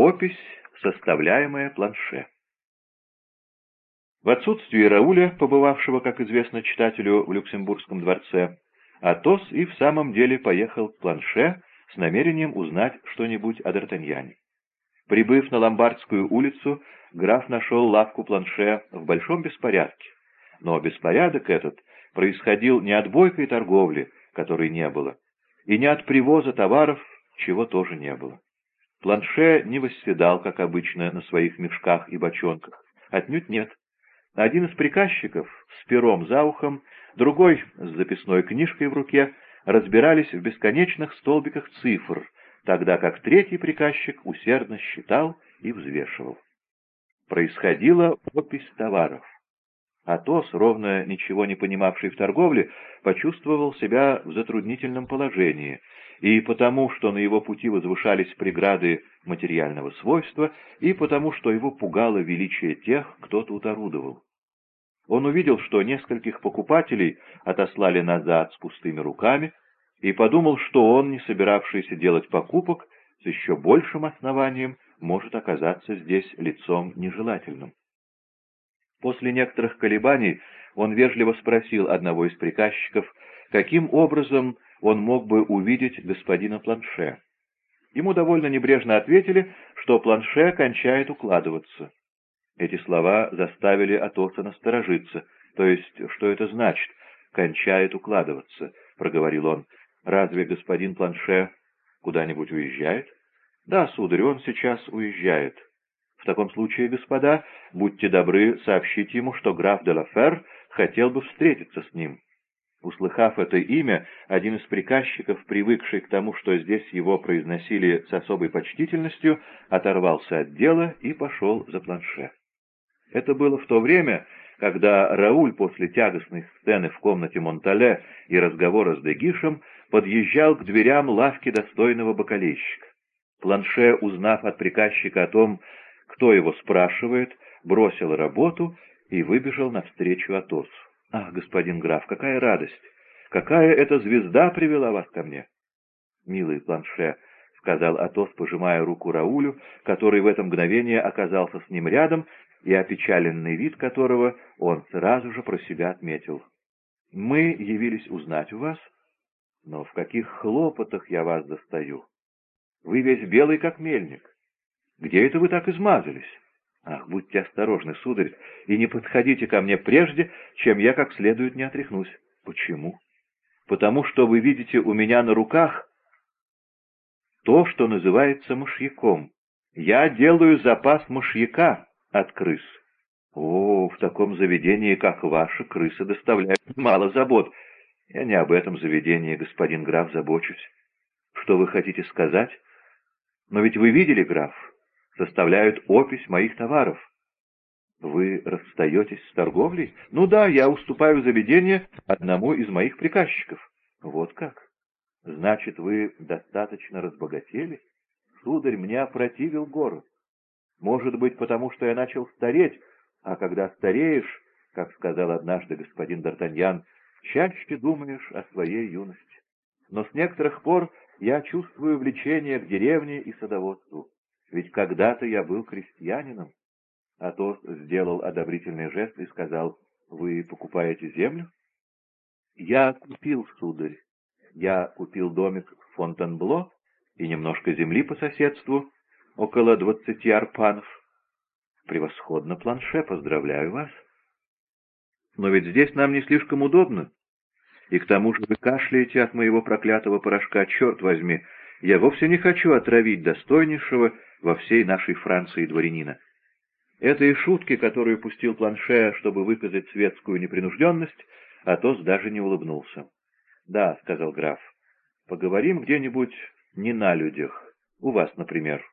Опись, составляемая планше. В отсутствие Рауля, побывавшего, как известно читателю, в Люксембургском дворце, Атос и в самом деле поехал к планше с намерением узнать что-нибудь о Д'Артаньяне. Прибыв на Ломбардскую улицу, граф нашел лавку планше в большом беспорядке. Но беспорядок этот происходил не от бойкой торговли, которой не было, и не от привоза товаров, чего тоже не было. Планше не восседал, как обычно, на своих мешках и бочонках. Отнюдь нет. Один из приказчиков с пером за ухом, другой с записной книжкой в руке разбирались в бесконечных столбиках цифр, тогда как третий приказчик усердно считал и взвешивал. Происходила опись товаров. Атос, ровно ничего не понимавший в торговле, почувствовал себя в затруднительном положении, и потому, что на его пути возвышались преграды материального свойства, и потому, что его пугало величие тех, кто тут орудовал. Он увидел, что нескольких покупателей отослали назад с пустыми руками, и подумал, что он, не собиравшийся делать покупок, с еще большим основанием может оказаться здесь лицом нежелательным. После некоторых колебаний он вежливо спросил одного из приказчиков, каким образом он мог бы увидеть господина Планше. Ему довольно небрежно ответили, что Планше кончает укладываться. Эти слова заставили Атоса насторожиться. То есть, что это значит «кончает укладываться», — проговорил он. «Разве господин Планше куда-нибудь уезжает?» «Да, сударь, он сейчас уезжает. В таком случае, господа, будьте добры, сообщите ему, что граф де Лафер хотел бы встретиться с ним». Услыхав это имя, один из приказчиков, привыкший к тому, что здесь его произносили с особой почтительностью, оторвался от дела и пошел за планше. Это было в то время, когда Рауль после тягостной сцены в комнате Монтале и разговора с Дегишем подъезжал к дверям лавки достойного бокалейщика. Планше, узнав от приказчика о том, кто его спрашивает, бросил работу и выбежал навстречу Атосу. «Ах, господин граф, какая радость! Какая эта звезда привела вас ко мне!» «Милый планше», — сказал Атос, пожимая руку Раулю, который в это мгновение оказался с ним рядом, и опечаленный вид которого он сразу же про себя отметил. «Мы явились узнать у вас, но в каких хлопотах я вас застаю? Вы весь белый, как мельник. Где это вы так измазались? Ах, будьте осторожны, сударь, и не подходите ко мне прежде, чем я как следует не отряхнусь. Почему? Потому что вы видите у меня на руках то, что называется мышьяком. Я делаю запас мышьяка от крыс. О, в таком заведении, как ваше, крысы доставляют мало забот. Я не об этом заведении, господин граф, забочусь. Что вы хотите сказать? Но ведь вы видели, граф, составляют опись моих товаров. Вы расстаетесь с торговлей? Ну да, я уступаю заведение одному из моих приказчиков. Вот как? Значит, вы достаточно разбогатели? Сударь, мне опротивил город. Может быть, потому что я начал стареть, а когда стареешь, как сказал однажды господин Д'Артаньян, чаще думаешь о своей юности. Но с некоторых пор я чувствую влечение к деревне и садоводству. Ведь когда-то я был крестьянином. Атос сделал одобрительный жест и сказал, «Вы покупаете землю?» «Я купил, сударь. Я купил домик в Фонтенбло и немножко земли по соседству, около двадцати арпанов. Превосходно, планше, поздравляю вас. Но ведь здесь нам не слишком удобно. И к тому же вы кашляете от моего проклятого порошка, черт возьми. Я вовсе не хочу отравить достойнейшего во всей нашей Франции дворянина. Это и шутки, которую пустил планше, чтобы выказать светскую непринужденность, Атос даже не улыбнулся. — Да, — сказал граф, — поговорим где-нибудь не на людях, у вас, например.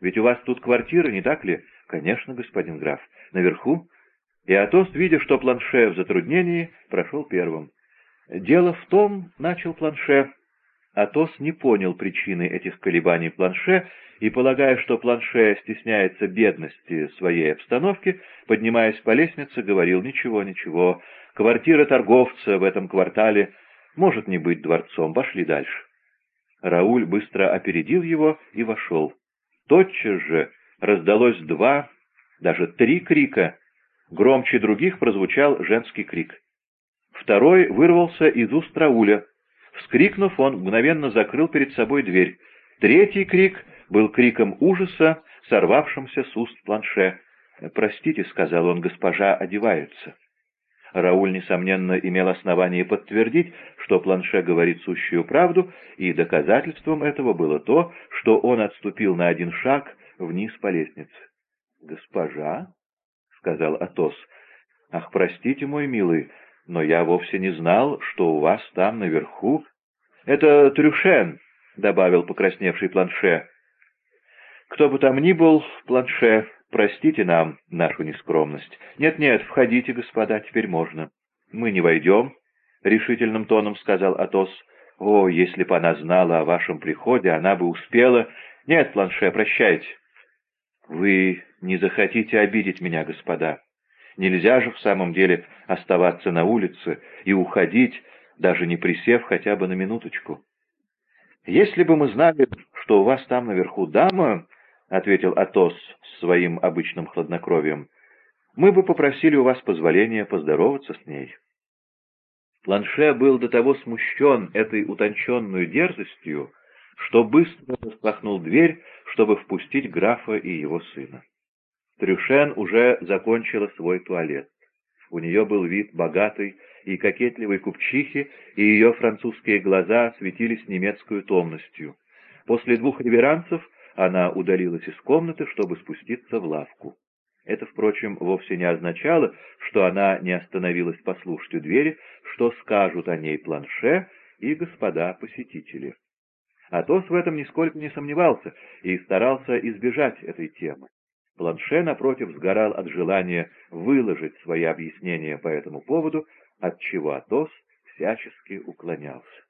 Ведь у вас тут квартира, не так ли? — Конечно, господин граф. Наверху? И Атос, видя, что планше в затруднении, прошел первым. — Дело в том, — начал планше, — Атос не понял причины этих колебаний Планше и, полагая, что Планше стесняется бедности своей обстановки, поднимаясь по лестнице, говорил «Ничего, ничего, квартира торговца в этом квартале может не быть дворцом, пошли дальше». Рауль быстро опередил его и вошел. Тотчас же раздалось два, даже три крика. Громче других прозвучал женский крик. Второй вырвался из уст Рауля. Вскрикнув, он мгновенно закрыл перед собой дверь. Третий крик был криком ужаса, сорвавшимся с уст планше. «Простите», — сказал он, — «госпожа одевается». Рауль, несомненно, имел основание подтвердить, что Планше говорит сущую правду, и доказательством этого было то, что он отступил на один шаг вниз по лестнице. «Госпожа?» — сказал Атос. «Ах, простите, мой милый, но я вовсе не знал, что у вас там наверху...» «Это Трюшен», — добавил покрасневший Планше. «Кто бы там ни был, Планше, Простите нам нашу нескромность. Нет-нет, входите, господа, теперь можно. Мы не войдем, — решительным тоном сказал Атос. О, если бы она знала о вашем приходе, она бы успела... Нет, планше, прощайте. Вы не захотите обидеть меня, господа. Нельзя же в самом деле оставаться на улице и уходить, даже не присев хотя бы на минуточку. Если бы мы знали, что у вас там наверху дама, — ответил Атос своим обычным хладнокровием, — «мы бы попросили у вас позволения поздороваться с ней». Планше был до того смущен этой утонченную дерзостью, что быстро распахнул дверь, чтобы впустить графа и его сына. Трюшен уже закончила свой туалет. У нее был вид богатый и кокетливой купчихи, и ее французские глаза светились немецкой томностью. После двух реверансов она удалилась из комнаты, чтобы спуститься в лавку. Это, впрочем, вовсе не означало, что она не остановилась послушать у двери, что скажут о ней планше и господа посетители. Атос в этом нисколько не сомневался и старался избежать этой темы. Планше, напротив, сгорал от желания выложить свои объяснения по этому поводу, от чего Атос всячески уклонялся.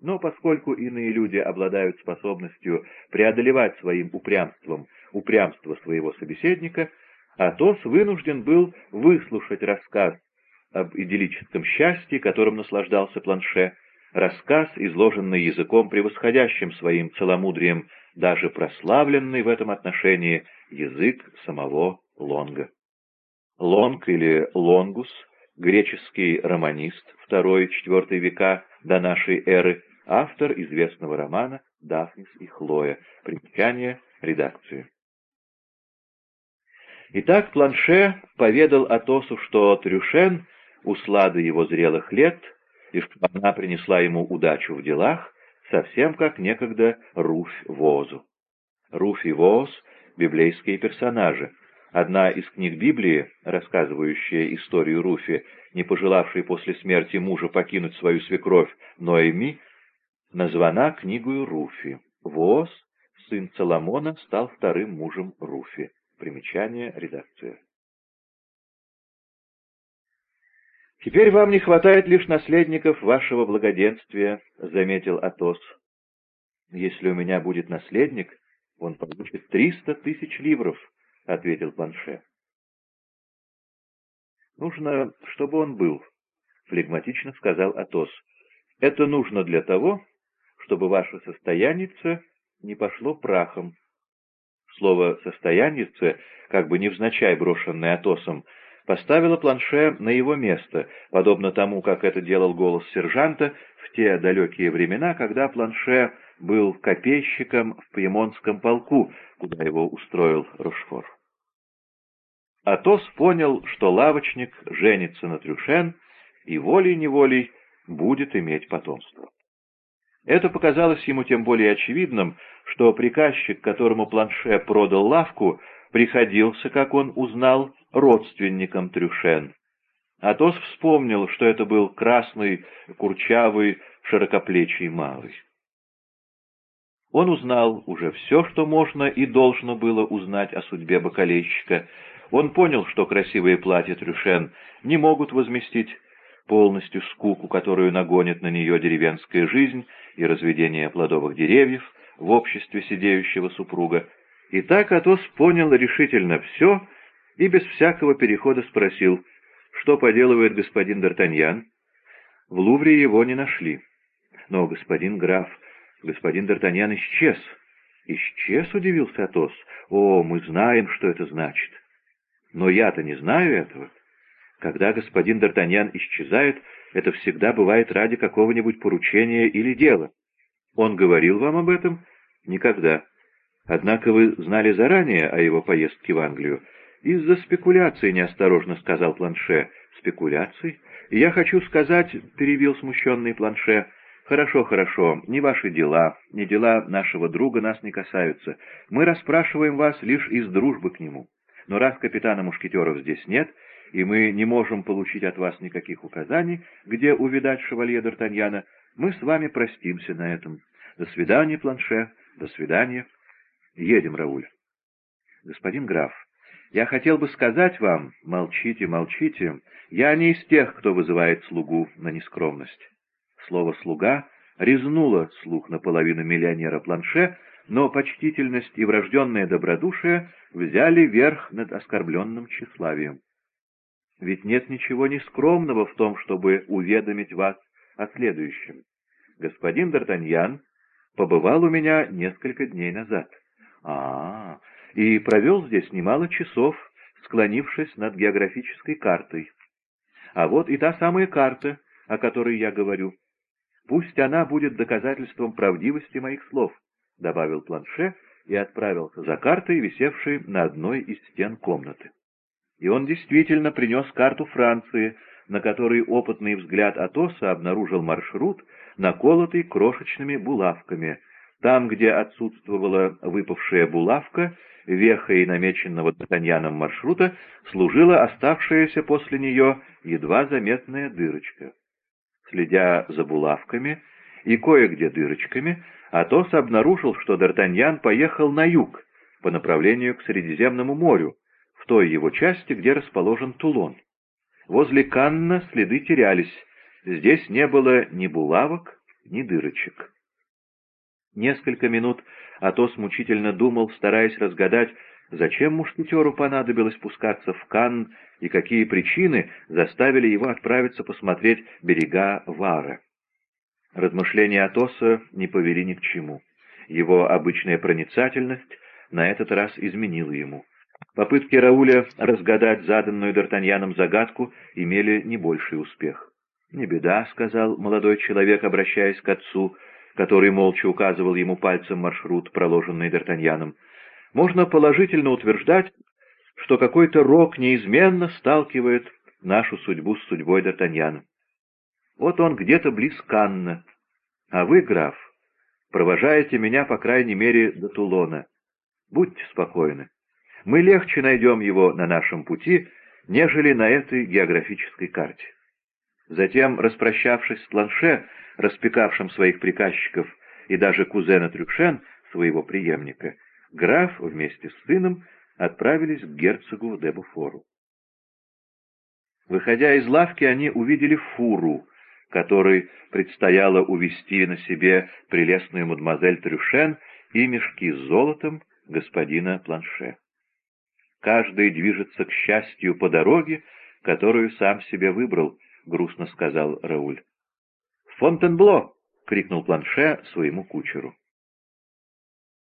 Но поскольку иные люди обладают способностью преодолевать своим упрямством упрямство своего собеседника, Атос вынужден был выслушать рассказ об идиллическом счастье, которым наслаждался Планше, рассказ, изложенный языком, превосходящим своим целомудрием, даже прославленный в этом отношении язык самого Лонга. Лонг или Лонгус, греческий романист, II-IV века до нашей эры, автор известного романа «Дафнис и Хлоя». Примечание редакции. Итак, Планше поведал Атосу, что Трюшен, услада его зрелых лет, и что она принесла ему удачу в делах, совсем как некогда Руфь Возу. Руфь и Воз — библейские персонажи. Одна из книг Библии, рассказывающая историю Руфи, не пожелавшей после смерти мужа покинуть свою свекровь Ноэми, названа книгою Руфи. Воос, сын Соломона, стал вторым мужем Руфи. Примечание редакция. «Теперь вам не хватает лишь наследников вашего благоденствия», — заметил Атос. «Если у меня будет наследник, он получит триста тысяч ливров», — ответил Панше. «Нужно, чтобы он был», — флегматично сказал Атос. «Это нужно для того, чтобы ваше состоянице не пошло прахом. Слово «состоянице», как бы невзначай брошенное Атосом, поставило планше на его место, подобно тому, как это делал голос сержанта в те далекие времена, когда планше был копейщиком в Пьемонтском полку, куда его устроил Рошфор. Атос понял, что лавочник женится на Трюшен и волей-неволей будет иметь потомство. Это показалось ему тем более очевидным, что приказчик, которому Планше продал лавку, приходился, как он узнал, родственником Трюшен. Атос вспомнил, что это был красный, курчавый, широкоплечий малый. Он узнал уже все, что можно и должно было узнать о судьбе бакалейщика. Он понял, что красивые платья Трюшен не могут возместить полностью скуку, которую нагонит на нее деревенская жизнь и разведение плодовых деревьев в обществе сидеющего супруга. И так Атос понял решительно все и без всякого перехода спросил, что поделывает господин Д'Артаньян. В Лувре его не нашли. Но господин граф, господин Д'Артаньян исчез, «Исчез?» — удивился Атос. «О, мы знаем, что это значит». «Но я-то не знаю этого. Когда господин Д'Артаньян исчезает, это всегда бывает ради какого-нибудь поручения или дела. Он говорил вам об этом? Никогда. Однако вы знали заранее о его поездке в Англию. Из-за спекуляций, неосторожно сказал Планше. Спекуляций? Я хочу сказать, перебил смущенный Планше, «Хорошо, хорошо, не ваши дела, не дела нашего друга нас не касаются. Мы расспрашиваем вас лишь из дружбы к нему. Но раз капитана Мушкетеров здесь нет, и мы не можем получить от вас никаких указаний, где увидать шевалье Д'Артаньяна, мы с вами простимся на этом. До свидания, Планше, до свидания. Едем, Рауль. Господин граф, я хотел бы сказать вам, молчите, молчите, я не из тех, кто вызывает слугу на нескромность. Слово «слуга» резнуло слух наполовину миллионера Планше, но почтительность и врожденное добродушие взяли верх над оскорбленным тщеславием. Ведь нет ничего нескромного в том, чтобы уведомить вас о следующем. Господин Д'Артаньян побывал у меня несколько дней назад. А, -а, и провел здесь немало часов, склонившись над географической картой. А вот и та самая карта, о которой я говорю. Пусть она будет доказательством правдивости моих слов, — добавил Планше и отправился за картой, висевшей на одной из стен комнаты. И он действительно принес карту Франции, на которой опытный взгляд Атоса обнаружил маршрут, наколотый крошечными булавками. Там, где отсутствовала выпавшая булавка, вехой намеченного Д'Артаньяном маршрута служила оставшаяся после нее едва заметная дырочка. Следя за булавками и кое-где дырочками, Атос обнаружил, что Д'Артаньян поехал на юг, по направлению к Средиземному морю, в той его части, где расположен Тулон. Возле Канна следы терялись, здесь не было ни булавок, ни дырочек. Несколько минут Атос мучительно думал, стараясь разгадать, зачем мушкетеру понадобилось спускаться в Канн и какие причины заставили его отправиться посмотреть берега Вара. Размышления Атоса не повели ни к чему. Его обычная проницательность на этот раз изменила ему. Попытки Рауля разгадать заданную Д'Артаньяном загадку имели не больший успех. «Не беда», — сказал молодой человек, обращаясь к отцу, который молча указывал ему пальцем маршрут, проложенный Д'Артаньяном. «Можно положительно утверждать, что какой-то рок неизменно сталкивает нашу судьбу с судьбой Д'Артаньяна. Вот он где-то близ Канна, а вы, граф, провожаете меня, по крайней мере, до Тулона. Будьте спокойны. Мы легче найдем его на нашем пути, нежели на этой географической карте. Затем, распрощавшись с Планше, распекавшим своих приказчиков, и даже кузена Трюкшен, своего преемника, граф вместе с сыном отправились к герцогу Дебуфору. Выходя из лавки, они увидели фуру, которой предстояло увести на себе прелестную мадемуазель Трюшен и мешки с золотом господина Планше. Каждый движется к счастью по дороге, которую сам себе выбрал, — грустно сказал Рауль. «Фонтенбло!» — крикнул Планше своему кучеру.